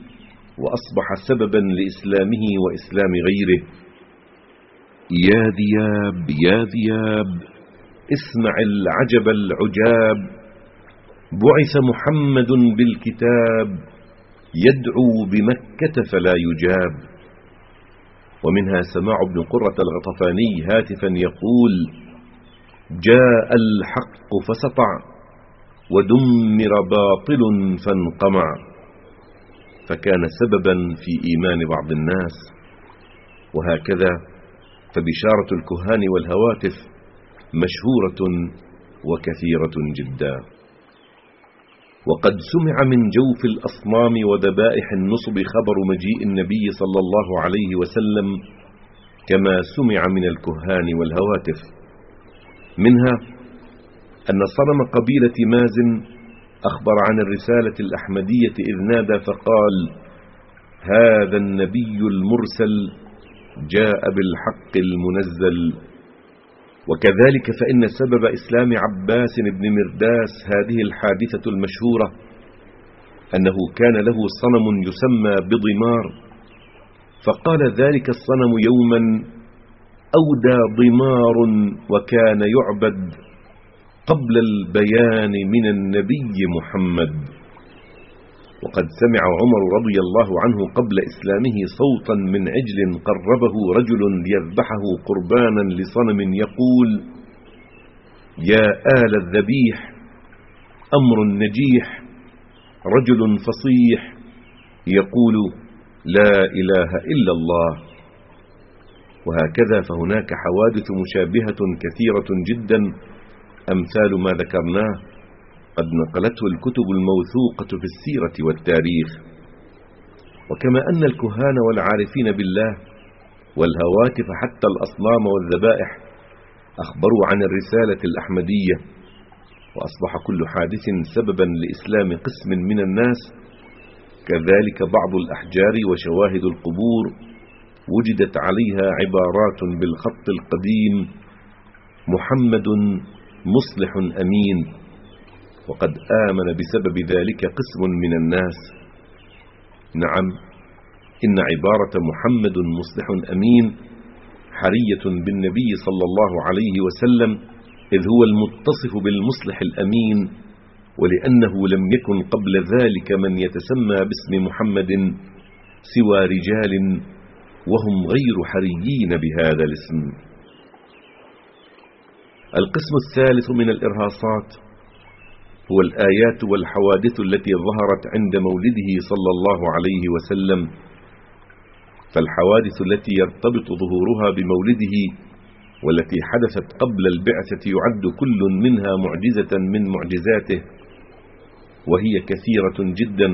S1: وأصبح سببا لإسلامه وإسلام غيره يا ذياب يا ذياب اسمع العجب العجاب بعث محمد بالكتاب يدعو بمكة فلا يجاب ومنها سماع بن قرة الغطفاني هاتفا يقول جاء الحق فسطع ودمر باطل فانقمع فكان سببا في إيمان بعض الناس وهكذا فبشارة الكهان والهواتف مشهورة وكثيرة جدا وقد سمع من جوف الأصنام وذبائح النصب خبر مجيء النبي صلى الله عليه وسلم كما سمع من الكهان والهواتف منها أن صنم قبيلة مازن أخبر عن الرسالة الأحمدية إذ نادى فقال هذا النبي المرسل جاء بالحق المنزل وكذلك فإن سبب إسلام عباس بن مرداس هذه الحادثة المشهورة أنه كان له صنم يسمى بضمار فقال ذلك الصنم يوما أودى ضمار وكان يعبد قبل البيان من النبي محمد وقد سمع عمر رضي الله عنه قبل إسلامه صوتا من عجل قربه رجل ليذبحه قربانا لصنم يقول يا آل الذبيح أمر نجيح رجل فصيح يقول لا إله إلا الله وهكذا فهناك حوادث مشابهة كثيرة جدا أمثال ما ذكرناه قد نقلته الكتب الموثوقة في السيرة والتاريخ وكما أن الكهان والعارفين بالله والهواتف حتى الأصنام والذبائح أخبروا عن الرسالة الأحمدية وأصبح كل حادث سببا لإسلام قسم من الناس كذلك بعض الأحجار وشواهد القبور وجدت عليها عبارات بالخط القديم محمد مصلح أمين وقد آمن بسبب ذلك قسم من الناس نعم إن عبارة محمد مصلح أمين حرية بالنبي صلى الله عليه وسلم إذ هو المتصف بالمصلح الأمين ولأنه لم يكن قبل ذلك من يتسمى باسم محمد سوى رجال وهم غير حريين بهذا الاسم القسم الثالث من الإرهاصات هو الآيات والحوادث التي ظهرت عند مولده صلى الله عليه وسلم فالحوادث التي يرتبط ظهورها بمولده والتي حدثت قبل البعثة يعد كل منها معجزة من معجزاته وهي كثيرة جدا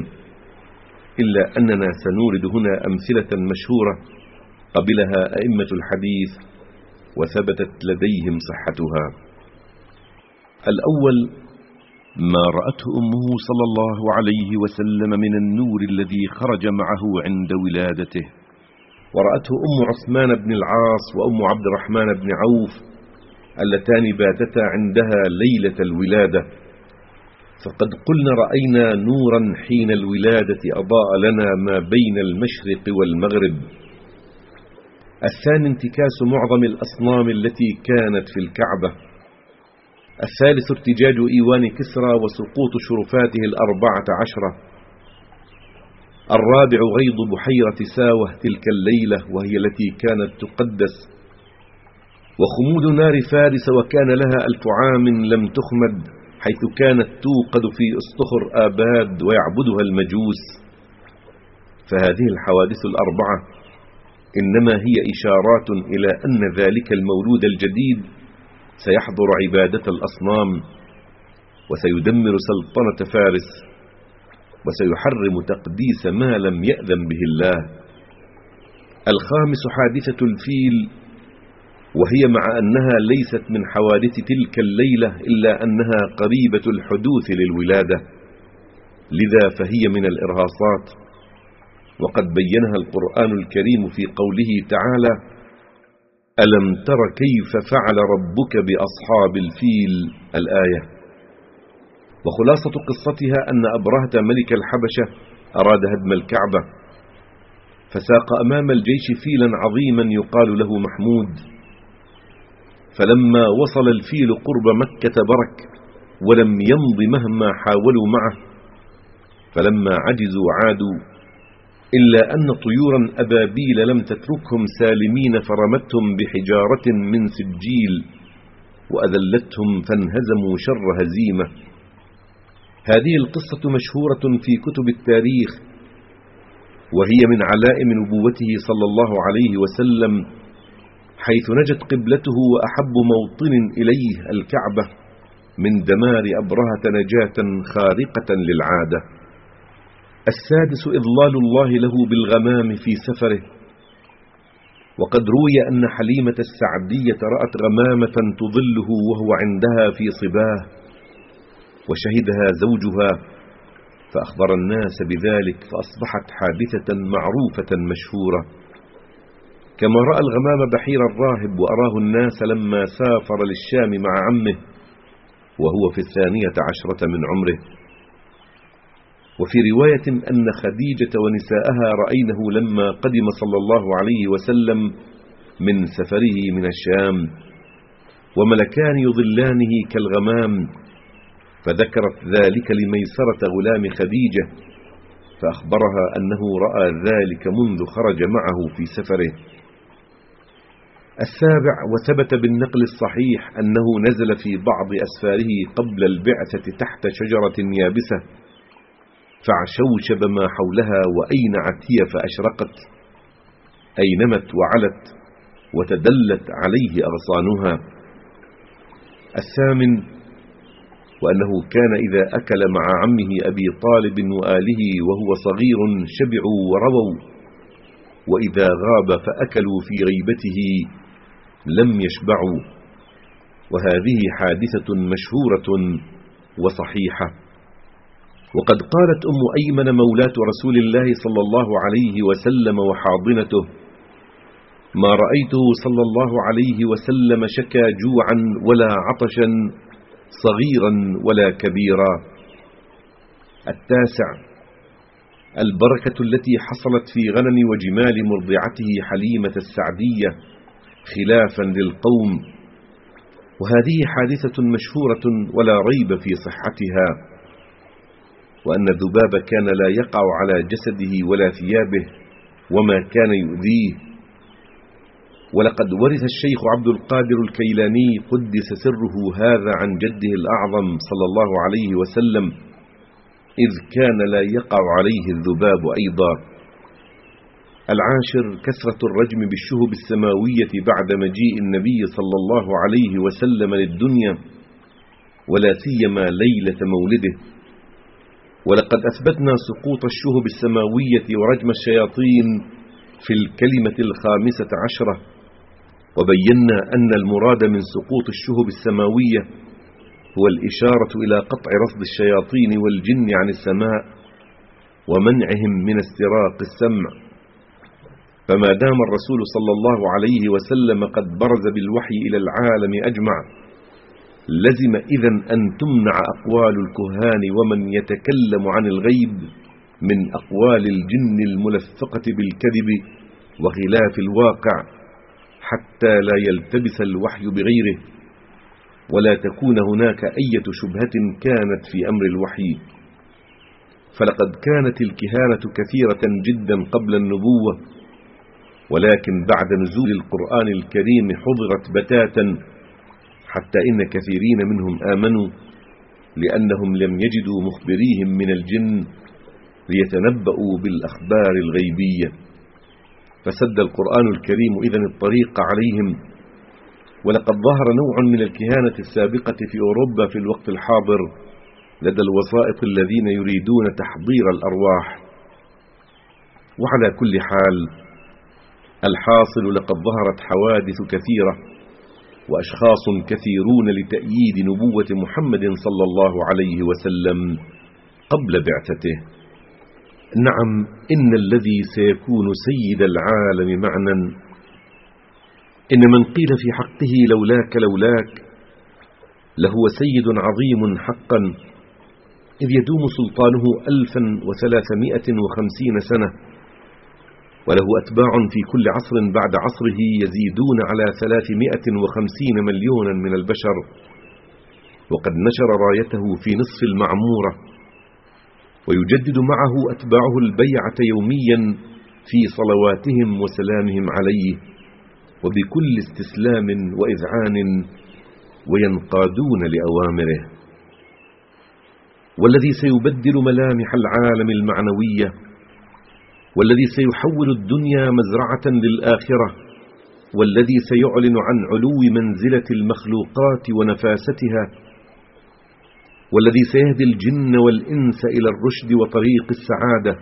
S1: إلا أننا سنورد هنا أمثلة مشهورة قبلها أئمة الحديث وثبتت لديهم صحتها الأول ما رأته أمه صلى الله عليه وسلم من النور الذي خرج معه عند ولادته ورأته أم عثمان بن العاص وأم عبد الرحمن بن عوف اللتان باتتا عندها ليلة الولادة فقد قلنا رأينا نورا حين الولادة أضاء لنا ما بين المشرق والمغرب الثاني انتكاس معظم الأصنام التي كانت في الكعبة الثالث ارتجاج إيوان كسرى وسقوط شرفاته الأربعة عشرة الرابع غيض بحيرة ساوه تلك الليلة وهي التي كانت تقدس وخمود نار فارس وكان لها ألف عام لم تخمد حيث كانت توقد في اسطخر آباد ويعبدها المجوس فهذه الحوادث الأربعة إنما هي إشارات إلى أن ذلك المولود الجديد سيحضر عبادة الأصنام وسيدمر سلطنة فارس وسيحرم تقديس ما لم يأذن به الله الخامس حادثة الفيل وهي مع أنها ليست من حوادث تلك الليلة إلا أنها قريبة الحدوث للولادة لذا فهي من الإرهاصات وقد بينها القرآن الكريم في قوله تعالى ألم تر كيف فعل ربك بأصحاب الفيل الآية وخلاصة قصتها أن أبرهة ملك الحبشة أراد هدم الكعبة فساق أمام الجيش فيلا عظيما يقال له محمود فلما وصل الفيل قرب مكة برك ولم يمض مهما حاولوا معه فلما عجزوا عادوا إلا أن طيورا أبابيل لم تتركهم سالمين فرمتهم بحجارة من سجيل وأذلتهم فانهزموا شر هزيمة هذه القصة مشهورة في كتب التاريخ وهي من علائم نبوته صلى الله عليه وسلم حيث نجت قبلته وأحب موطن إليه الكعبة من دمار أبرهة نجاة خارقة للعادة السادس إضلال الله له بالغمام في سفره وقد روي أن حليمة السعدية رأت غمامة تظله وهو عندها في صباه وشهدها زوجها فأخبر الناس بذلك فأصبحت حادثة معروفة مشهورة كما رأى الغمام بحير الراهب وأراه الناس لما سافر للشام مع عمه وهو في الثانية عشرة من عمره وفي رواية أن خديجة ونساءها رأينه لما قدم صلى الله عليه وسلم من سفره من الشام وملكان يظلانه كالغمام فذكرت ذلك لميسرة غلام خديجة فأخبرها أنه رأى ذلك منذ خرج معه في سفره السابع وثبت بالنقل الصحيح أنه نزل في بعض أسفاره قبل البعثة تحت شجرة يابسة فعشوشب ما حولها وأينعت هي فأشرقت أينمت وعلت وتدلت عليه أغصانها الثامن وأنه كان إذا أكل مع عمه أبي طالب وآله وهو صغير شبعوا ورووا وإذا غاب فأكلوا في غيبته لم يشبعوا وهذه حادثة مشهورة وصحيحة وقد قالت أم أيمن مولاة رسول الله صلى الله عليه وسلم وحاضنته ما رأيته صلى الله عليه وسلم شكا جوعا ولا عطشا صغيرا ولا كبيرا التاسع البركة التي حصلت في غنم وجمال مرضعته حليمة السعدية خلافا للقوم وهذه حادثة مشهورة ولا ريب في صحتها وأن الذباب كان لا يقع على جسده ولا ثيابه وما كان يؤذيه ولقد ورث الشيخ عبد القادر الكيلاني قدس سره هذا عن جده الأعظم صلى الله عليه وسلم إذ كان لا يقع عليه الذباب أيضا العاشر كثرة الرجم بالشهب السماوية بعد مجيء النبي صلى الله عليه وسلم للدنيا ولا سيما ليلة مولده ولقد أثبتنا سقوط الشهب السماوية ورجم الشياطين في الكلمة الخامسة عشرة وبينا أن المراد من سقوط الشهب السماوية هو الإشارة إلى قطع رصد الشياطين والجن عن السماء ومنعهم من استراق السمع فما دام الرسول صلى الله عليه وسلم قد برز بالوحي إلى العالم أجمع لزم إذا أن تمنع أقوال الكهان ومن يتكلم عن الغيب من أقوال الجن الملفقة بالكذب وخلاف الواقع حتى لا يلتبس الوحي بغيره ولا تكون هناك أية شبهة كانت في أمر الوحي فلقد كانت الكهانة كثيرة جدا قبل النبوة ولكن بعد نزول القرآن الكريم حضرت بتاتا حتى إن كثيرين منهم آمنوا لأنهم لم يجدوا مخبريهم من الجن ليتنبأوا بالأخبار الغيبية فسد القرآن الكريم إذا الطريق عليهم ولقد ظهر نوع من الكهانة السابقة في أوروبا في الوقت الحاضر لدى الوسائط الذين يريدون تحضير الأرواح وعلى كل حال الحاصل لقد ظهرت حوادث كثيرة وأشخاص كثيرون لتأييد نبوة محمد صلى الله عليه وسلم قبل بعثته نعم إن الذي سيكون سيد العالم معنا إن من قيل في حقه لولاك لولاك لهو سيد عظيم حقا إذ يدوم سلطانه ألفا وثلاثمائه وخمسين سنة وله أتباع في كل عصر بعد عصره يزيدون على ث وخمسين مليونا من البشر وقد نشر رايته في نصف المعمورة ويجدد معه أتباعه البيعة يوميا في صلواتهم وسلامهم عليه وبكل استسلام وإذعان وينقادون لأوامره والذي سيبدل ملامح العالم المعنوية والذي سيحول الدنيا مزرعة للآخرة والذي سيعلن عن علو منزلة المخلوقات ونفاستها والذي سيهدي الجن والإنس إلى الرشد وطريق السعادة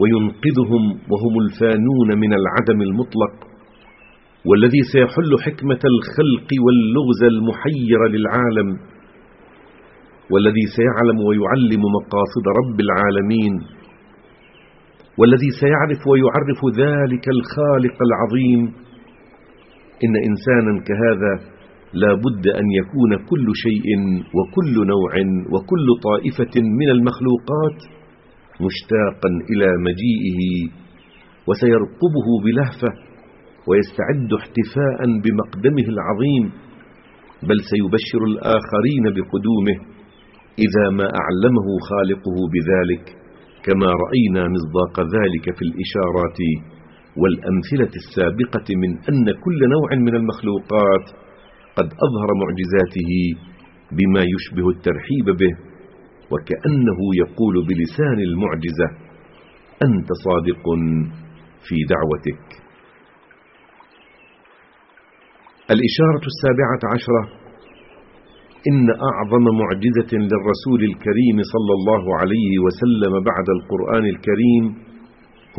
S1: وينقذهم وهم الفانون من العدم المطلق والذي سيحل حكمة الخلق واللغز المحير للعالم والذي سيعلم ويعلم مقاصد رب العالمين والذي سيعرف ويعرف ذلك الخالق العظيم إن إنسانا كهذا لا بد أن يكون كل شيء وكل نوع وكل طائفة من المخلوقات مشتاقا إلى مجيئه وسيرقبه بلهفة ويستعد احتفاء بمقدمه العظيم بل سيبشر الآخرين بقدومه إذا ما أعلمه خالقه بذلك كما رأينا مصداق ذلك في الإشارات والأمثلة السابقة من أن كل نوع من المخلوقات قد أظهر معجزاته بما يشبه الترحيب به وكأنه يقول بلسان المعجزة أنت صادق في دعوتك الإشارة السابعة عشرة إن أعظم معجزة للرسول الكريم صلى الله عليه وسلم بعد القرآن الكريم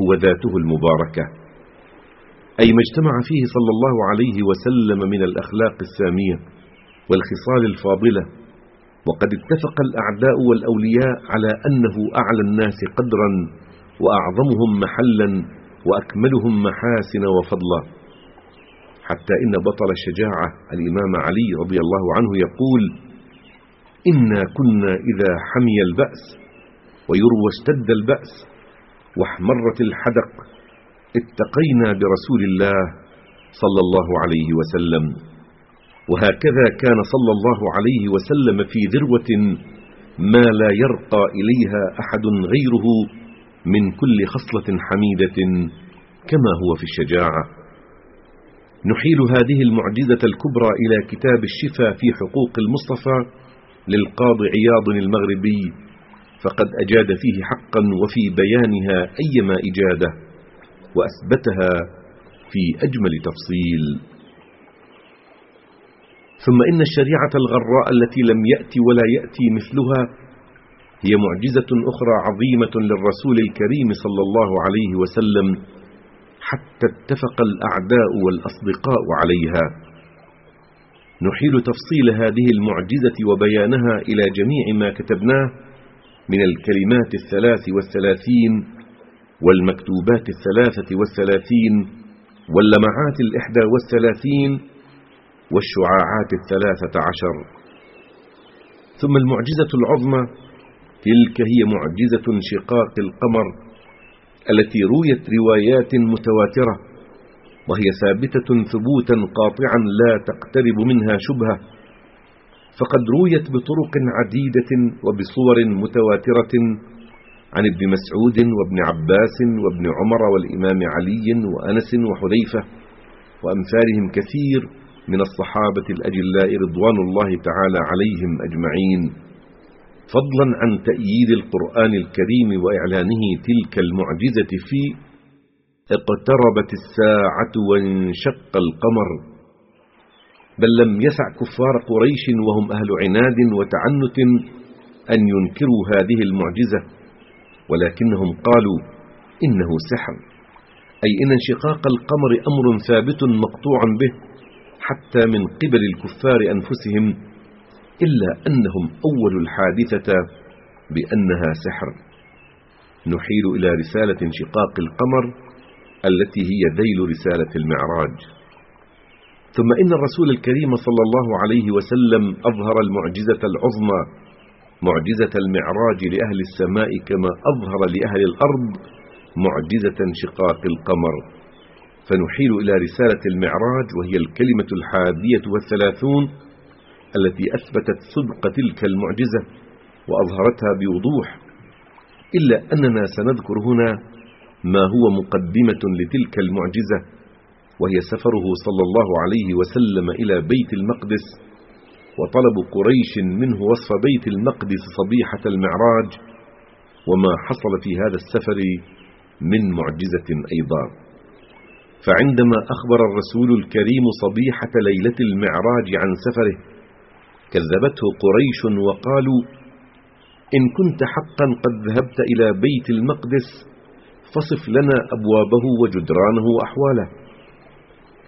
S1: هو ذاته المباركة أي ما اجتمع فيه صلى الله عليه وسلم من الأخلاق السامية والخصال الفاضلة وقد اتفق الأعداء والأولياء على أنه أعلى الناس قدرا وأعظمهم محلا وأكملهم محاسن وفضلا حتى إن بطل الشجاعة الإمام علي رضي الله عنه يقول إنا كنا إذا حمي البأس ويروى اشتد البأس واحمرت الحدق اتقينا برسول الله صلى الله عليه وسلم وهكذا كان صلى الله عليه وسلم في ذروة ما لا يرقى إليها أحد غيره من كل خصلة حميدة كما هو في الشجاعة نحيل هذه المعجزة الكبرى إلى كتاب الشفاء في حقوق المصطفى للقاضي عياض المغربي فقد أجاد فيه حقا وفي بيانها أيما إجادة وأثبتها في أجمل تفصيل ثم إن الشريعة الغراء التي لم يأتي ولا يأتي مثلها هي معجزة أخرى عظيمة للرسول الكريم صلى الله عليه وسلم حتى اتفق الأعداء والأصدقاء عليها نحيل تفصيل هذه المعجزة وبيانها إلى جميع ما كتبناه من الكلمات الثلاث والثلاثين والمكتوبات الثلاثة والثلاثين واللمعات الإحدى والثلاثين والشعاعات الثلاثة عشر ثم المعجزة العظمى تلك هي معجزة انشقاق القمر التي رويت روايات متواترة وهي ثابتة ثبوتا قاطعا لا تقترب منها شبهة فقد رويت بطرق عديدة وبصور متواترة عن ابن مسعود وابن عباس وابن عمر والإمام علي وأنس وحذيفة وأمثالهم كثير من الصحابة الأجلاء رضوان الله تعالى عليهم أجمعين فضلا عن تأييد القرآن الكريم وإعلانه تلك المعجزة في اقتربت الساعة وانشق القمر بل لم يسع كفار قريش وهم أهل عناد وتعنت أن ينكروا هذه المعجزة ولكنهم قالوا إنه سحر أي إن انشقاق القمر أمر ثابت مقطوع به حتى من قبل الكفار أنفسهم إلا أنهم أولوا الحادثة بأنها سحر نحيل إلى رسالة انشقاق القمر التي هي ذيل رسالة المعراج ثم إن الرسول الكريم صلى الله عليه وسلم أظهر المعجزة العظمى معجزة المعراج لأهل السماء كما أظهر لأهل الأرض معجزة انشقاق القمر فنحيل إلى رسالة المعراج وهي الكلمة الحادية والثلاثون التي أثبتت صدق تلك المعجزة وأظهرتها بوضوح إلا أننا سنذكر هنا ما هو مقدمة لتلك المعجزة وهي سفره صلى الله عليه وسلم إلى بيت المقدس وطلب قريش منه وصف بيت المقدس صبيحة المعراج وما حصل في هذا السفر من معجزة أيضا فعندما أخبر الرسول الكريم صبيحة ليلة المعراج عن سفره كذبته قريش وقالوا إن كنت حقا قد ذهبت إلى بيت المقدس فصف لنا أبوابه وجدرانه وأحواله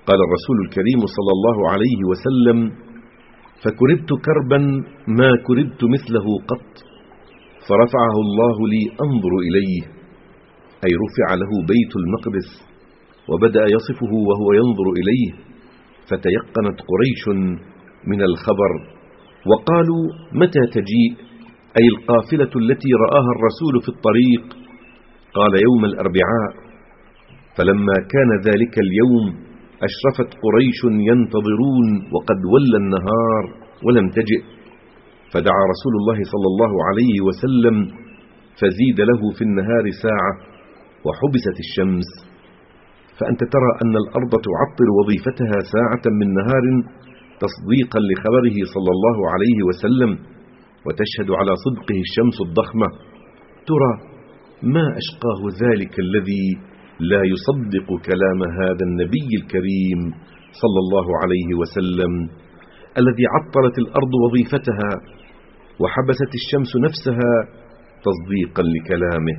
S1: قال الرسول الكريم صلى الله عليه وسلم فكربت كربا ما كربت مثله قط فرفعه الله لي أنظر إليه أي رفع له بيت المقدس وبدأ يصفه وهو ينظر إليه فتيقنت قريش من الخبر وقالوا متى تجيء أي القافلة التي رآها الرسول في الطريق قال يوم الأربعاء فلما كان ذلك اليوم أشرفت قريش ينتظرون وقد ولى النهار ولم تجئ فدعا رسول الله صلى الله عليه وسلم فزيد له في النهار ساعة وحبست الشمس فأنت ترى أن الأرض تعطل وظيفتها ساعة من نهار تصديقا لخبره صلى الله عليه وسلم وتشهد على صدقه الشمس الضخمة ترى ما أشقاه ذلك الذي لا يصدق كلام هذا النبي الكريم صلى الله عليه وسلم الذي عطلت الأرض وظيفتها وحبست الشمس نفسها تصديقا لكلامه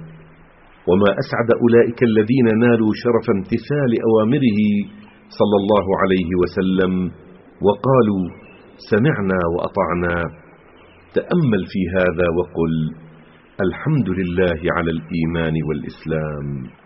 S1: وما أسعد أولئك الذين نالوا شرف امتثال أوامره صلى الله عليه وسلم وقالوا سمعنا وأطعنا تأمل في هذا وقل الحمد لله على الإيمان والإسلام